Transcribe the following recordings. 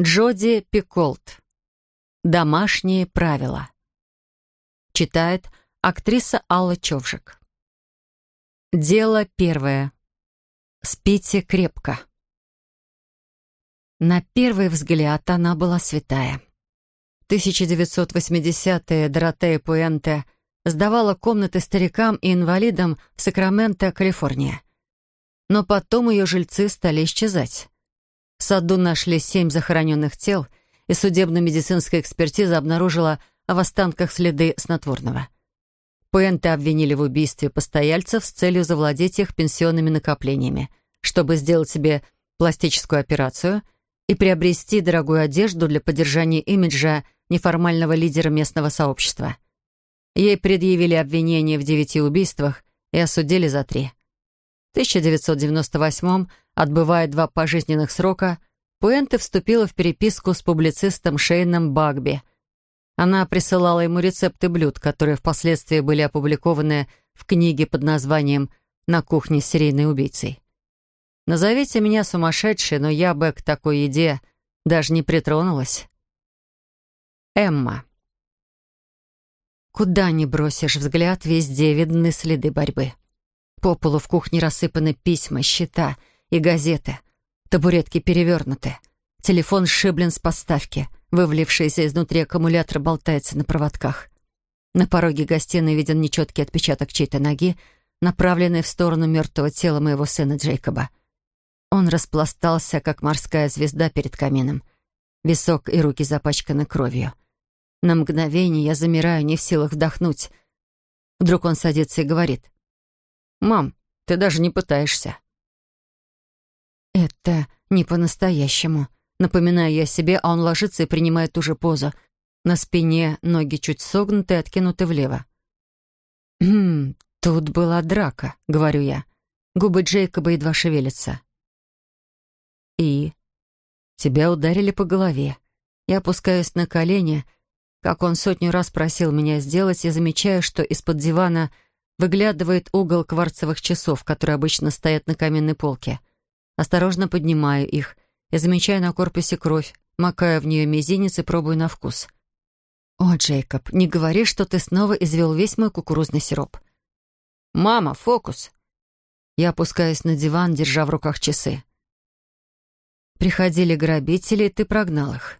Джоди Пиколт. Домашние правила. Читает актриса Алла Човжик. Дело первое. Спите крепко. На первый взгляд она была святая. В 1980-е Доротея Пуэнте сдавала комнаты старикам и инвалидам в Сакраменто, Калифорния. Но потом ее жильцы стали исчезать. В саду нашли семь захороненных тел, и судебно-медицинская экспертиза обнаружила в останках следы снотворного. Пуэнте обвинили в убийстве постояльцев с целью завладеть их пенсионными накоплениями, чтобы сделать себе пластическую операцию и приобрести дорогую одежду для поддержания имиджа неформального лидера местного сообщества. Ей предъявили обвинение в девяти убийствах и осудили за три. В 1998 отбывая два пожизненных срока, Пуэнте вступила в переписку с публицистом Шейном Багби. Она присылала ему рецепты блюд, которые впоследствии были опубликованы в книге под названием «На кухне с серийной убийцей». Назовите меня сумасшедшей, но я бы к такой еде даже не притронулась. Эмма. Куда ни бросишь взгляд, везде видны следы борьбы. По полу в кухне рассыпаны письма, счета и газеты. Табуретки перевернуты. Телефон сшиблен с подставки. Вывалившийся изнутри аккумулятор болтается на проводках. На пороге гостиной виден нечеткий отпечаток чьей-то ноги, направленный в сторону мертвого тела моего сына Джейкоба. Он распластался, как морская звезда перед камином. Висок и руки запачканы кровью. На мгновение я замираю, не в силах вдохнуть. Вдруг он садится и говорит. «Мам, ты даже не пытаешься». «Это не по-настоящему». Напоминаю я себе, а он ложится и принимает ту же позу. На спине ноги чуть согнуты и откинуты влево. «Хм, тут была драка», — говорю я. Губы Джейкоба едва шевелятся. «И?» «Тебя ударили по голове. Я опускаюсь на колени, как он сотню раз просил меня сделать, и замечаю, что из-под дивана Выглядывает угол кварцевых часов, которые обычно стоят на каменной полке. Осторожно поднимаю их и замечаю на корпусе кровь, макаю в нее мизинец и пробую на вкус. «О, Джейкоб, не говори, что ты снова извел весь мой кукурузный сироп». «Мама, фокус!» Я опускаюсь на диван, держа в руках часы. Приходили грабители, ты прогнал их.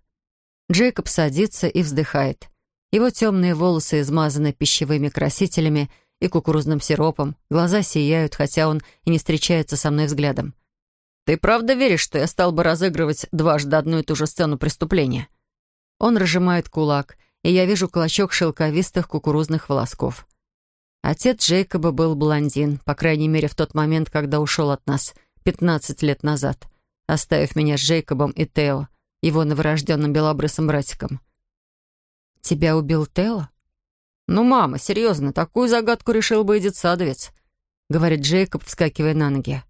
Джейкоб садится и вздыхает. Его темные волосы измазаны пищевыми красителями и кукурузным сиропом. Глаза сияют, хотя он и не встречается со мной взглядом. «Ты правда веришь, что я стал бы разыгрывать дважды одну и ту же сцену преступления?» Он разжимает кулак, и я вижу клочок шелковистых кукурузных волосков. Отец Джейкоба был блондин, по крайней мере, в тот момент, когда ушел от нас, 15 лет назад, оставив меня с Джейкобом и Тео, его новорожденным белобрысым братиком. «Тебя убил Тео?» «Ну, мама, серьезно, такую загадку решил бы и детсадовец», — говорит Джейкоб, вскакивая на ноги.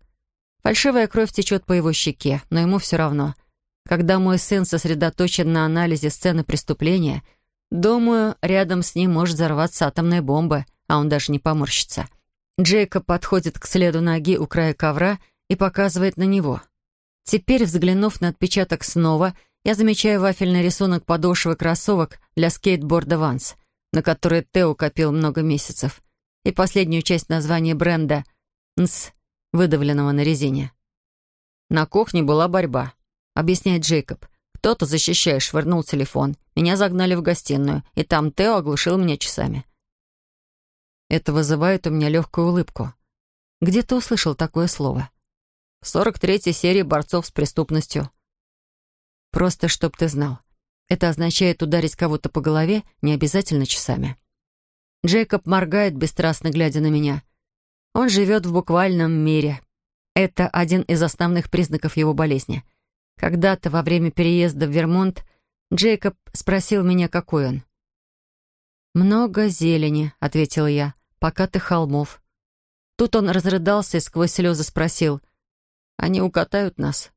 Фальшивая кровь течет по его щеке, но ему все равно. Когда мой сын сосредоточен на анализе сцены преступления, думаю, рядом с ним может взорваться атомная бомба, а он даже не поморщится. Джейкоб подходит к следу ноги у края ковра и показывает на него. Теперь, взглянув на отпечаток снова, я замечаю вафельный рисунок подошвы кроссовок для скейтборда «Ванс» на который Тео копил много месяцев, и последнюю часть названия бренда «НС», выдавленного на резине. На кухне была борьба, объясняет Джейкоб. Кто-то, защищая, швырнул телефон. Меня загнали в гостиную, и там Тео оглушил меня часами. Это вызывает у меня легкую улыбку. Где ты услышал такое слово? В 43-й серии «Борцов с преступностью». Просто чтоб ты знал. Это означает ударить кого-то по голове, не обязательно часами. Джейкоб моргает, бесстрастно глядя на меня. Он живет в буквальном мире. Это один из основных признаков его болезни. Когда-то во время переезда в Вермонт Джейкоб спросил меня, какой он. «Много зелени», — ответила я, — «покаты холмов». Тут он разрыдался и сквозь слезы спросил, «Они укатают нас?»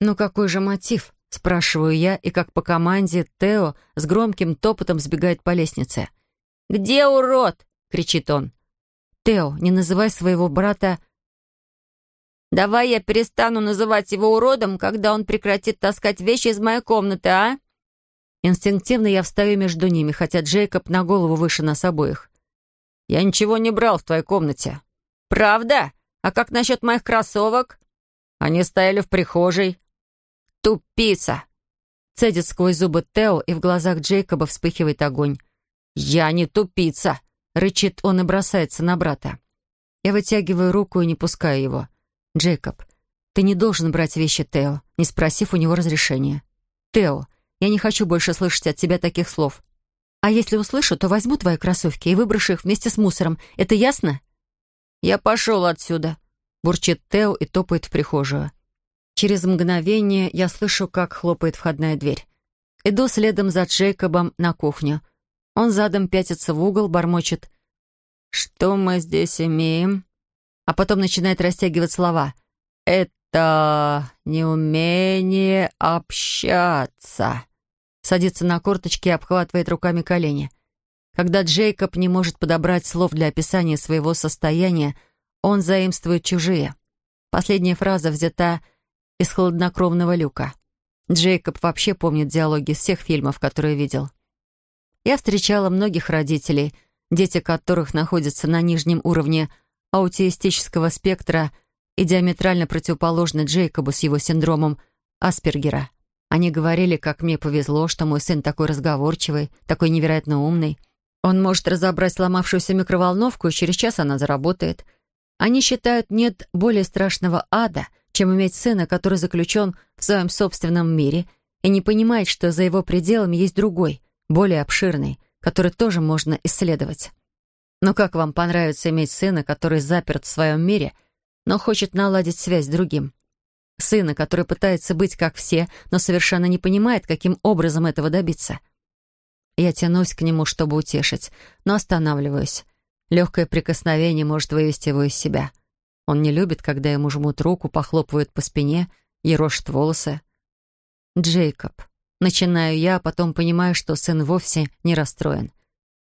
«Ну какой же мотив?» Спрашиваю я, и как по команде Тео с громким топотом сбегает по лестнице. «Где урод?» — кричит он. «Тео, не называй своего брата...» Давай я перестану называть его уродом, когда он прекратит таскать вещи из моей комнаты, а?» Инстинктивно я встаю между ними, хотя Джейкоб на голову выше нас обоих. «Я ничего не брал в твоей комнате». «Правда? А как насчет моих кроссовок?» «Они стояли в прихожей». «Тупица!» Цедит сквозь зубы Тео, и в глазах Джейкоба вспыхивает огонь. «Я не тупица!» — рычит он и бросается на брата. Я вытягиваю руку и не пускаю его. «Джейкоб, ты не должен брать вещи Тео, не спросив у него разрешения. Тео, я не хочу больше слышать от тебя таких слов. А если услышу, то возьму твои кроссовки и выброшу их вместе с мусором. Это ясно?» «Я пошел отсюда», — бурчит Тео и топает в прихожую. Через мгновение я слышу, как хлопает входная дверь. Иду следом за Джейкобом на кухню. Он задом пятится в угол, бормочет. «Что мы здесь имеем?» А потом начинает растягивать слова. «Это неумение общаться». Садится на корточки и обхватывает руками колени. Когда Джейкоб не может подобрать слов для описания своего состояния, он заимствует чужие. Последняя фраза взята из хладнокровного люка. Джейкоб вообще помнит диалоги всех фильмов, которые видел. Я встречала многих родителей, дети которых находятся на нижнем уровне аутистического спектра и диаметрально противоположны Джейкобу с его синдромом Аспергера. Они говорили, как мне повезло, что мой сын такой разговорчивый, такой невероятно умный. Он может разобрать сломавшуюся микроволновку, и через час она заработает. Они считают, нет более страшного ада — чем иметь сына, который заключен в своем собственном мире и не понимает, что за его пределами есть другой, более обширный, который тоже можно исследовать. Но как вам понравится иметь сына, который заперт в своем мире, но хочет наладить связь с другим? Сына, который пытается быть как все, но совершенно не понимает, каким образом этого добиться. Я тянусь к нему, чтобы утешить, но останавливаюсь. Легкое прикосновение может вывести его из себя — он не любит, когда ему жмут руку, похлопывают по спине, ерошат волосы. «Джейкоб». Начинаю я, а потом понимаю, что сын вовсе не расстроен.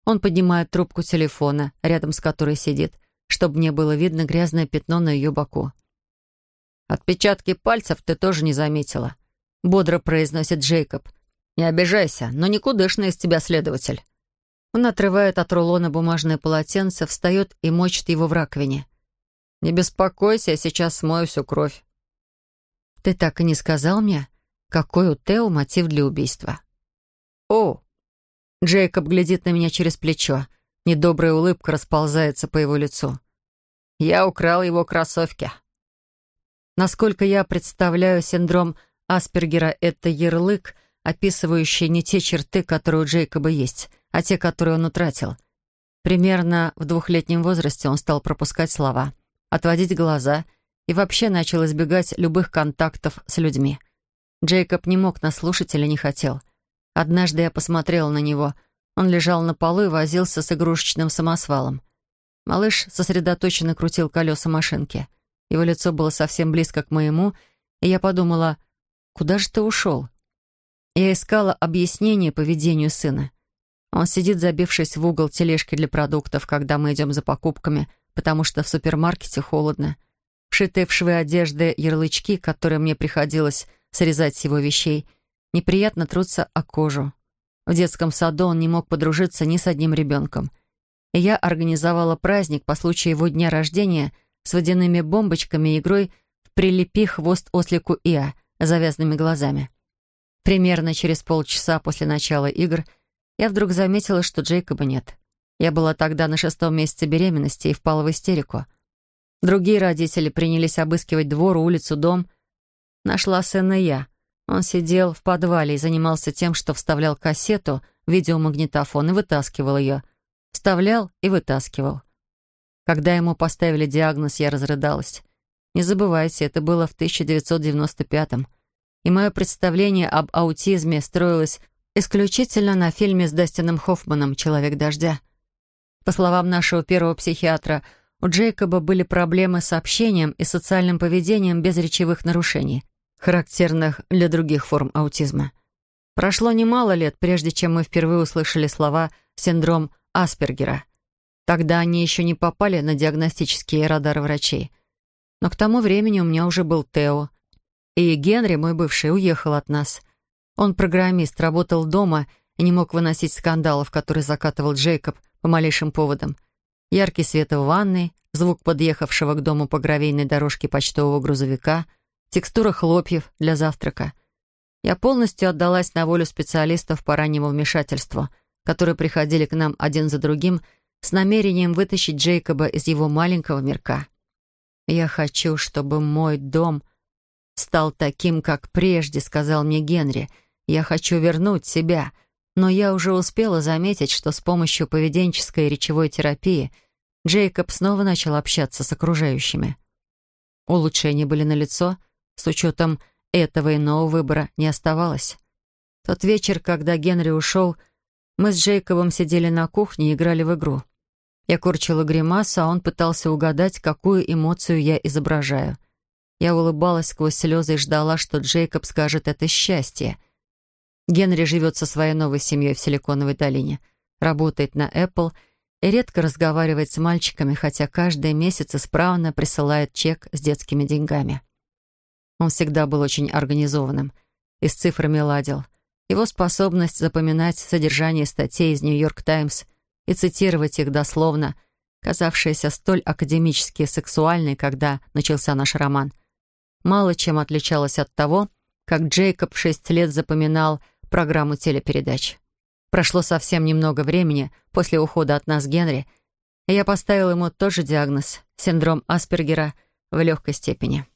Он поднимает трубку телефона, рядом с которой сидит, чтобы мне было видно грязное пятно на ее боку. «Отпечатки пальцев ты тоже не заметила», — бодро произносит Джейкоб. «Не обижайся, но никудышный из тебя следователь». Он отрывает от рулона бумажное полотенце, встает и мочит его в раковине. «Не беспокойся, я сейчас смою всю кровь». «Ты так и не сказал мне, какой у Тео мотив для убийства?» «О!» Джейкоб глядит на меня через плечо. Недобрая улыбка расползается по его лицу. «Я украл его кроссовки». Насколько я представляю синдром Аспергера, это ярлык, описывающий не те черты, которые у Джейкоба есть, а те, которые он утратил. Примерно в двухлетнем возрасте он стал пропускать слова — отводить глаза и вообще начал избегать любых контактов с людьми. Джейкоб не мог нас слушать или не хотел. Однажды я посмотрела на него. Он лежал на полу и возился с игрушечным самосвалом. Малыш сосредоточенно крутил колеса машинки. Его лицо было совсем близко к моему, и я подумала, куда же ты ушел? Я искала объяснение поведению сына. Он сидит, забившись в угол тележки для продуктов, когда мы идем за покупками — потому что в супермаркете холодно. Вшитые в швы одежды ярлычки, которые мне приходилось срезать с его вещей, неприятно трутся о кожу. В детском саду он не мог подружиться ни с одним ребенком. И я организовала праздник по случаю его дня рождения с водяными бомбочками и игрой в «Прилепи хвост ослику Иа» завязанными глазами. Примерно через полчаса после начала игр я вдруг заметила, что Джейкоба нет. Я была тогда на шестом месяце беременности и впала в истерику. Другие родители принялись обыскивать двор, улицу, дом. Нашла сына я. Он сидел в подвале и занимался тем, что вставлял кассету в видеомагнитофон и вытаскивал ее. Вставлял и вытаскивал. Когда ему поставили диагноз, я разрыдалась. Не забывайте, это было в 1995-м. И мое представление об аутизме строилось исключительно на фильме с Дастином Хоффманом «Человек дождя». По словам нашего первого психиатра, у Джейкоба были проблемы с общением и социальным поведением без речевых нарушений, характерных для других форм аутизма. Прошло немало лет, прежде чем мы впервые услышали слова «синдром Аспергера». Тогда они еще не попали на диагностические радары врачей. Но к тому времени у меня уже был Тео. И Генри, мой бывший, уехал от нас. Он программист, работал дома и не мог выносить скандалов, которые закатывал Джейкоб по малейшим поводам. Яркий свет в ванной, звук подъехавшего к дому по гравийной дорожке почтового грузовика, текстура хлопьев для завтрака. Я полностью отдалась на волю специалистов по раннему вмешательству, которые приходили к нам один за другим с намерением вытащить Джейкоба из его маленького мирка. «Я хочу, чтобы мой дом стал таким, как прежде», — сказал мне Генри. «Я хочу вернуть себя». Но я уже успела заметить, что с помощью поведенческой и речевой терапии Джейкоб снова начал общаться с окружающими. Улучшения были налицо, с учетом этого иного выбора не оставалось. Тот вечер, когда Генри ушел, мы с Джейкобом сидели на кухне и играли в игру. Я корчила гримасу, а он пытался угадать, какую эмоцию я изображаю. Я улыбалась сквозь слезы и ждала, что Джейкоб скажет «это счастье». Генри живет со своей новой семьей в Силиконовой долине, работает на Apple и редко разговаривает с мальчиками, хотя каждый месяц исправно присылает чек с детскими деньгами. Он всегда был очень организованным и с цифрами ладил. Его способность запоминать содержание статей из «Нью-Йорк Таймс» и цитировать их дословно, казавшаяся столь академически сексуальной, когда начался наш роман, мало чем отличалась от того, как Джейкоб в шесть лет запоминал программу телепередач. Прошло совсем немного времени после ухода от нас Генри, и я поставил ему тот же диагноз — синдром Аспергера в легкой степени.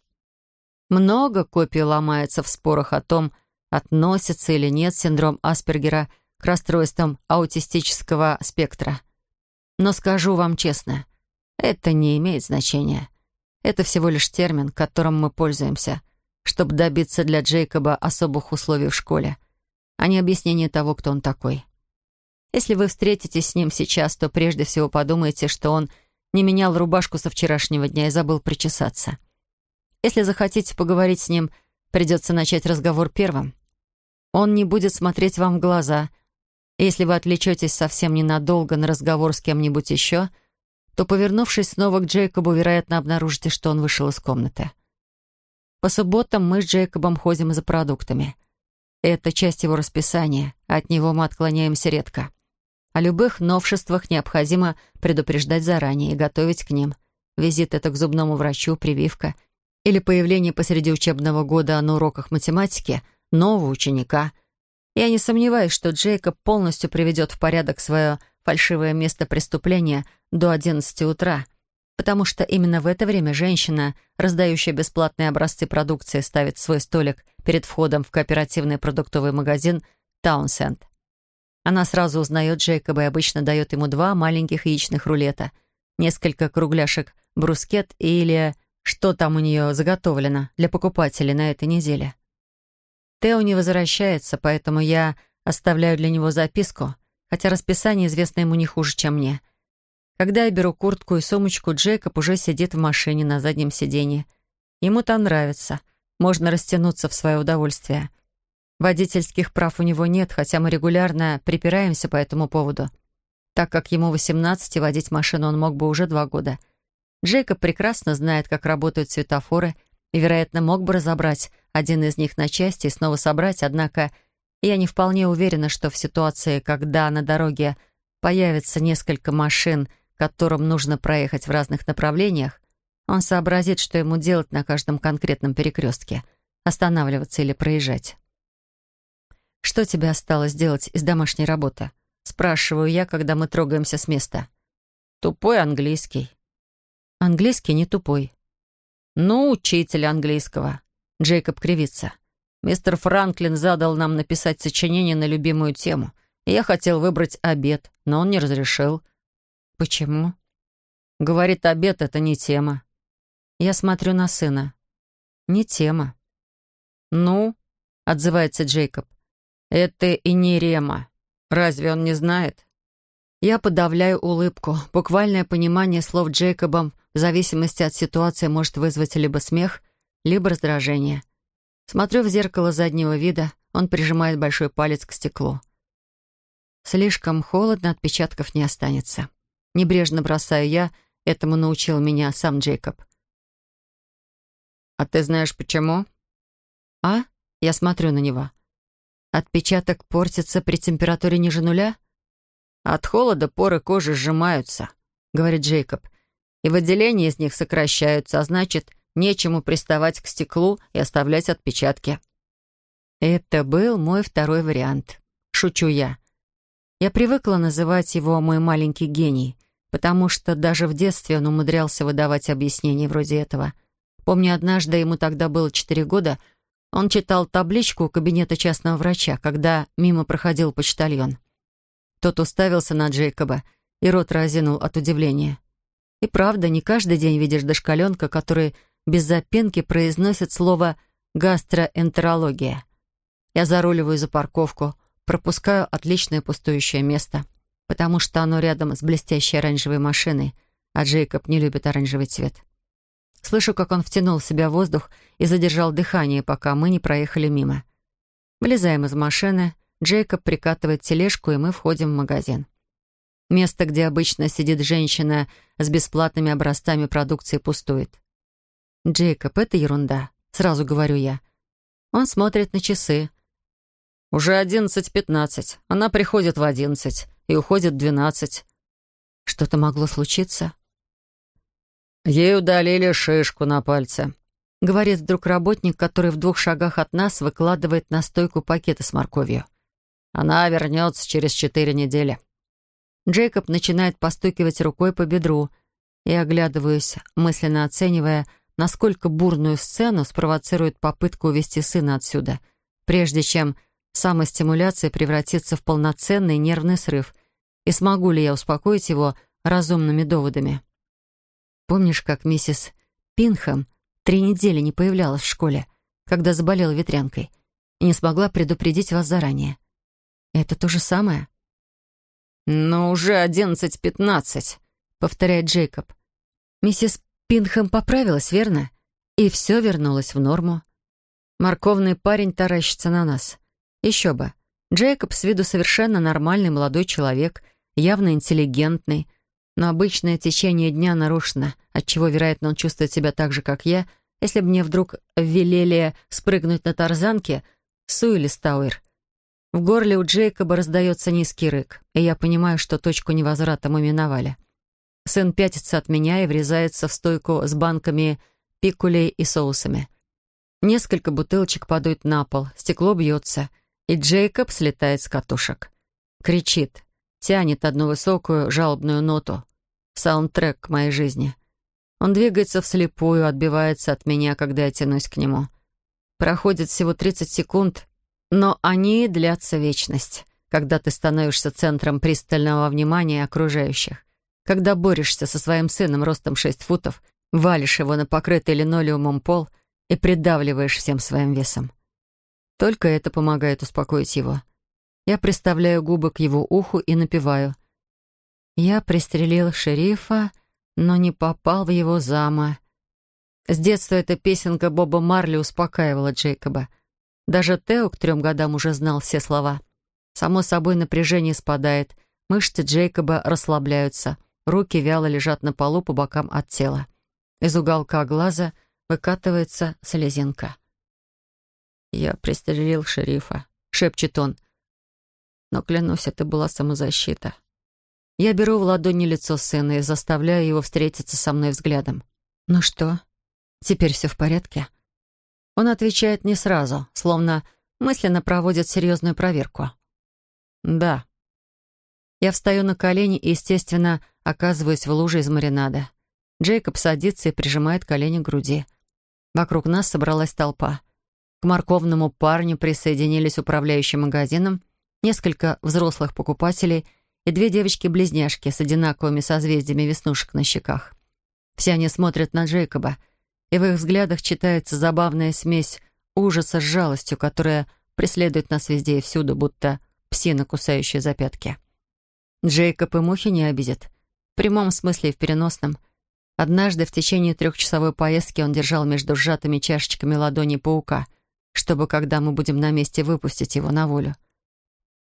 Много копий ломается в спорах о том, относится или нет синдром Аспергера к расстройствам аутистического спектра. Но скажу вам честно, это не имеет значения. Это всего лишь термин, которым мы пользуемся, чтобы добиться для Джейкоба особых условий в школе, а не объяснение того, кто он такой. Если вы встретитесь с ним сейчас, то прежде всего подумайте, что он не менял рубашку со вчерашнего дня и забыл причесаться. Если захотите поговорить с ним, придется начать разговор первым. Он не будет смотреть вам в глаза, если вы отвлечетесь совсем ненадолго на разговор с кем-нибудь еще, то, повернувшись снова к Джейкобу, вероятно, обнаружите, что он вышел из комнаты. По субботам мы с Джейкобом ходим за продуктами. Это часть его расписания, от него мы отклоняемся редко. О любых новшествах необходимо предупреждать заранее и готовить к ним. Визит это к зубному врачу, прививка или появление посреди учебного года на уроках математики нового ученика — я не сомневаюсь, что Джейкоб полностью приведет в порядок свое фальшивое место преступления до 11 утра, потому что именно в это время женщина, раздающая бесплатные образцы продукции, ставит свой столик перед входом в кооперативный продуктовый магазин «Таунсенд». Она сразу узнает Джейкоба и обычно дает ему два маленьких яичных рулета, несколько кругляшек брускет или что там у нее заготовлено для покупателей на этой неделе. Тео не возвращается, поэтому я оставляю для него записку, хотя расписание известно ему не хуже, чем мне. Когда я беру куртку и сумочку, Джейкоб уже сидит в машине на заднем сиденье. Ему там нравится. Можно растянуться в свое удовольствие. Водительских прав у него нет, хотя мы регулярно припираемся по этому поводу. Так как ему 18, и водить машину он мог бы уже два года. Джейкоб прекрасно знает, как работают светофоры — и, вероятно, мог бы разобрать один из них на части и снова собрать, однако я не вполне уверена, что в ситуации, когда на дороге появится несколько машин, которым нужно проехать в разных направлениях, он сообразит, что ему делать на каждом конкретном перекрестке — останавливаться или проезжать. «Что тебе осталось делать из домашней работы?» — спрашиваю я, когда мы трогаемся с места. «Тупой английский». «Английский не тупой. «Ну, учитель английского». Джейкоб кривится. «Мистер Франклин задал нам написать сочинение на любимую тему. Я хотел выбрать обед, но он не разрешил». «Почему?» «Говорит, обед — это не тема». Я смотрю на сына. «Не тема». «Ну?» — отзывается Джейкоб. «Это и не Рема. Разве он не знает?» Я подавляю улыбку. Буквальное понимание слов Джейкобом в зависимости от ситуации может вызвать либо смех, либо раздражение. Смотрю в зеркало заднего вида, он прижимает большой палец к стеклу. Слишком холодно, отпечатков не останется. Небрежно бросаю я, этому научил меня сам Джейкоб. «А ты знаешь, почему?» «А?» Я смотрю на него. «Отпечаток портится при температуре ниже нуля?» «От холода поры кожи сжимаются», — говорит Джейкоб. «И выделения из них сокращаются, а значит, нечему приставать к стеклу и оставлять отпечатки». Это был мой второй вариант. Шучу я. Я привыкла называть его «мой маленький гений», потому что даже в детстве он умудрялся выдавать объяснения вроде этого. Помню, однажды, ему тогда было четыре года, он читал табличку у кабинета частного врача, когда мимо проходил почтальон. Тот уставился на Джейкоба и рот разинул от удивления. И правда, не каждый день видишь дошкаленка, который без запинки произносит слово «гастроэнтерология». Я заруливаю за парковку, пропускаю отличное пустующее место, потому что оно рядом с блестящей оранжевой машиной, а Джейкоб не любит оранжевый цвет. Слышу, как он втянул в себя воздух и задержал дыхание, пока мы не проехали мимо. Вылезаем из машины, Джейкоб прикатывает тележку, и мы входим в магазин. Место, где обычно сидит женщина с бесплатными образцами продукции, пустует. «Джейкоб, это ерунда», — сразу говорю я. Он смотрит на часы. «Уже одиннадцать пятнадцать. Она приходит в одиннадцать и уходит в двенадцать». Что-то могло случиться? «Ей удалили шишку на пальце», — говорит вдруг работник, который в двух шагах от нас выкладывает на стойку пакеты с морковью. «Она вернется через четыре недели». Джейкоб начинает постукивать рукой по бедру. и оглядываюсь, мысленно оценивая, насколько бурную сцену спровоцирует попытка увести сына отсюда, прежде чем самостимуляция превратится в полноценный нервный срыв, и смогу ли я успокоить его разумными доводами. Помнишь, как миссис Пинхэм три недели не появлялась в школе, когда заболела ветрянкой, и не смогла предупредить вас заранее? Это то же самое? «Но уже одиннадцать-пятнадцать», — повторяет Джейкоб. Миссис Пинхэм поправилась, верно? И все вернулось в норму. Морковный парень таращится на нас. Еще бы. Джейкоб с виду совершенно нормальный молодой человек, явно интеллигентный, но обычное течение дня нарушено, отчего, вероятно, он чувствует себя так же, как я, если бы мне вдруг велели спрыгнуть на тарзанке Су или Стауэр. В горле у Джейкоба раздается низкий рык, и я понимаю, что точку невозврата мы миновали. Сын пятится от меня и врезается в стойку с банками пикулей и соусами. Несколько бутылочек падают на пол, стекло бьется, и Джейкоб слетает с катушек. Кричит, тянет одну высокую жалобную ноту саундтрек моей жизни. Он двигается вслепую, отбивается от меня, когда я тянусь к нему. Проходит всего 30 секунд, но они длятся вечность, когда ты становишься центром пристального внимания окружающих, когда борешься со своим сыном ростом 6 футов, валишь его на покрытый линолеумом пол и придавливаешь всем своим весом. Только это помогает успокоить его. Я приставляю губы к его уху и напеваю — я пристрелил шерифа, но не попал в его зама. С детства эта песенка Боба Марли успокаивала Джейкоба. Даже Тео к трем годам уже знал все слова. Само собой напряжение спадает, мышцы Джейкоба расслабляются, руки вяло лежат на полу по бокам от тела. Из уголка глаза выкатывается слезинка. «Я пристрелил шерифа», — шепчет он. «Но, клянусь, это была самозащита». Я беру в ладони лицо сына и заставляю его встретиться со мной взглядом. «Ну что, теперь все в порядке?» Он отвечает не сразу, словно мысленно проводит серьезную проверку. «Да». Я встаю на колени и, естественно, оказываюсь в луже из маринада. Джейкоб садится и прижимает колени к груди. Вокруг нас собралась толпа. К морковному парню присоединились управляющий магазином, несколько взрослых покупателей — и две девочки-близняшки с одинаковыми созвездиями веснушек на щеках. Все они смотрят на Джейкоба, и в их взглядах читается забавная смесь ужаса с жалостью, которая преследует нас везде и всюду, будто псина, кусающая за пятки. Джейкоб и мухи не обидят. В прямом смысле и в переносном. Однажды в течение трехчасовой поездки он держал между сжатыми чашечками ладони паука, чтобы, когда мы будем на месте, выпустить его на волю.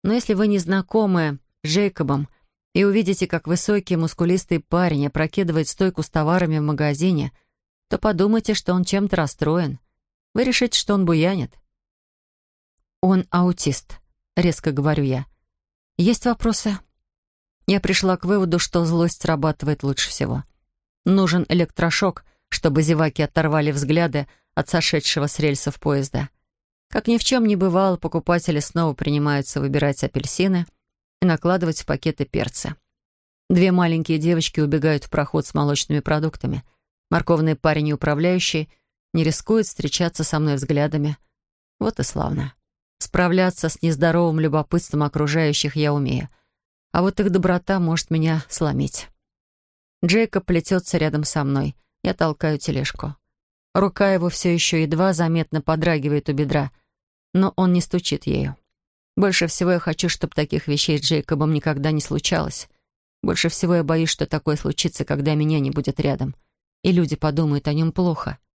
Но если вы не знакомы Джейкобом и увидите, как высокий мускулистый парень опрокидывает стойку с товарами в магазине, то подумайте, что он чем-то расстроен. Вы решите, что он буянит. «Он аутист», — резко говорю я. «Есть вопросы?» Я пришла к выводу, что злость срабатывает лучше всего. Нужен электрошок, чтобы зеваки оторвали взгляды от сошедшего с рельсов поезда. Как ни в чем не бывало, покупатели снова принимаются выбирать апельсины и накладывать в пакеты перца. Две маленькие девочки убегают в проход с молочными продуктами. Морковный парень и управляющий не рискуют встречаться со мной взглядами. Вот и славно. Справляться с нездоровым любопытством окружающих я умею. А вот их доброта может меня сломить. Джейкоб плетется рядом со мной. Я толкаю тележку. Рука его все еще едва заметно подрагивает у бедра — но он не стучит ею. Больше всего я хочу, чтобы таких вещей с Джейкобом никогда не случалось. Больше всего я боюсь, что такое случится, когда меня не будет рядом, и люди подумают о нем плохо —